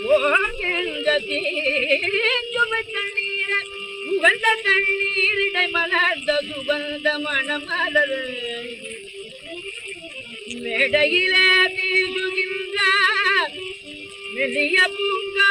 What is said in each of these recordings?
போகின்ற தீஞ்சுமை தண்ணீர உகந்த தண்ணீரிடை மலர்ந்த சுகந்த மணமலர் மேடையிலே வீசுகின்ற மெல்லிய பூங்கா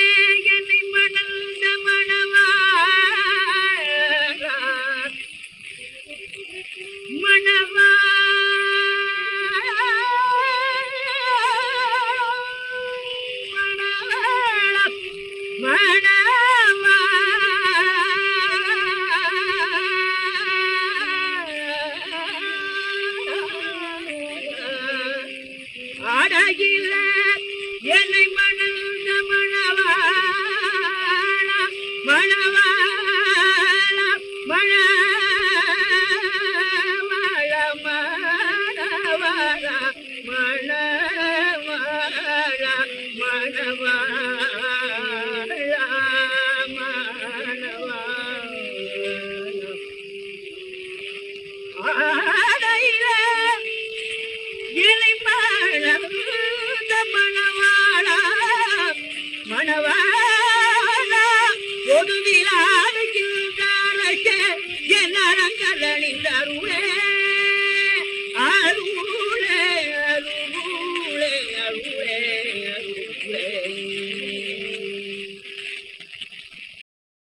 அடகில என்னை மணந்த மணவாளா மணவாளா மண மழ மணவாளா மணவாளா மணவாளா. மணவாளா மணவாளா பொதுவிழாவில்